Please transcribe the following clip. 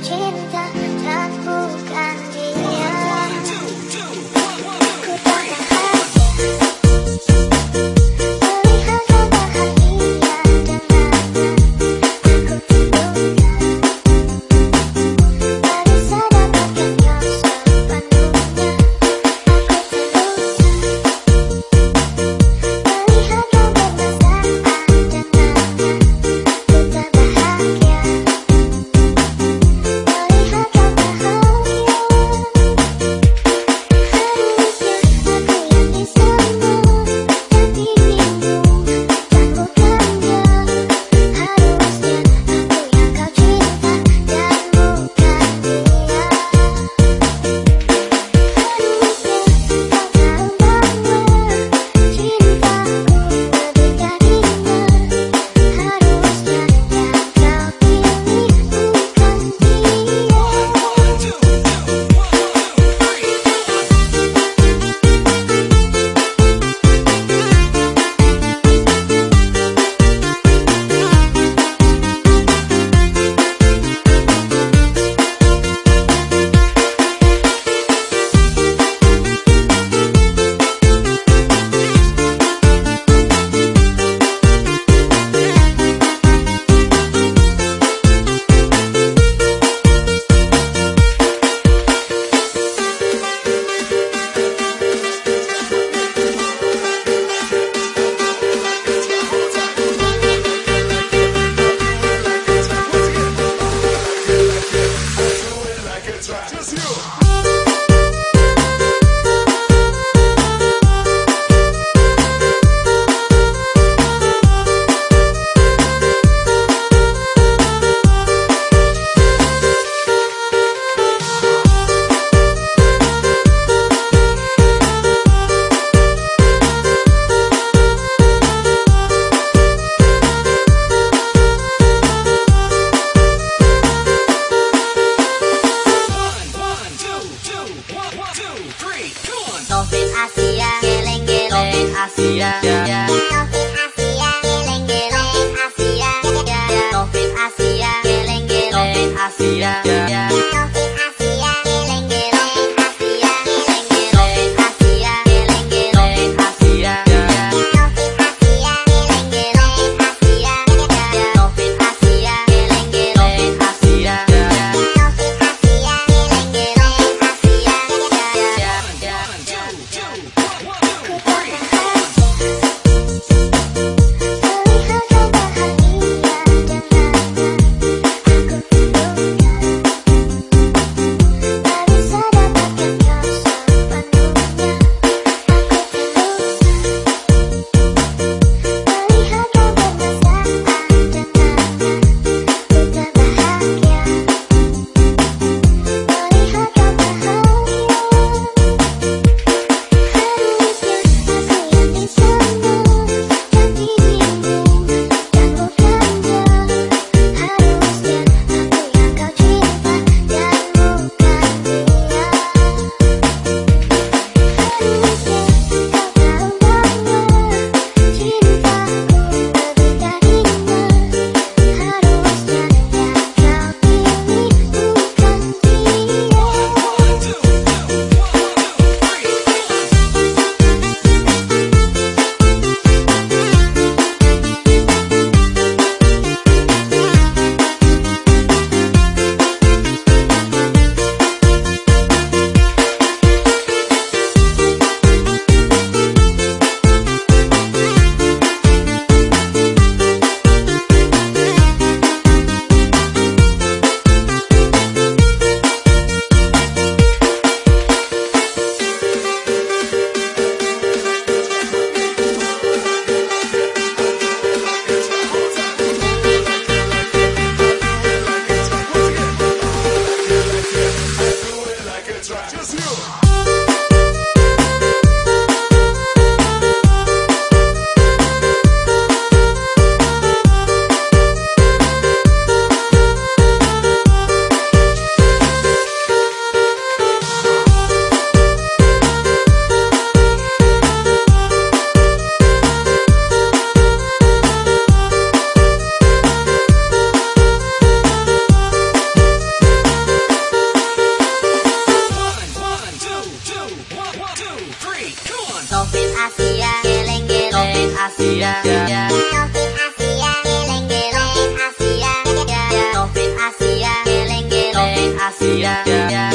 Cinta 敢 Hacía, hacía, hacía, Topin Asia geleng geleng Asia. Asia geleng geleng Asia.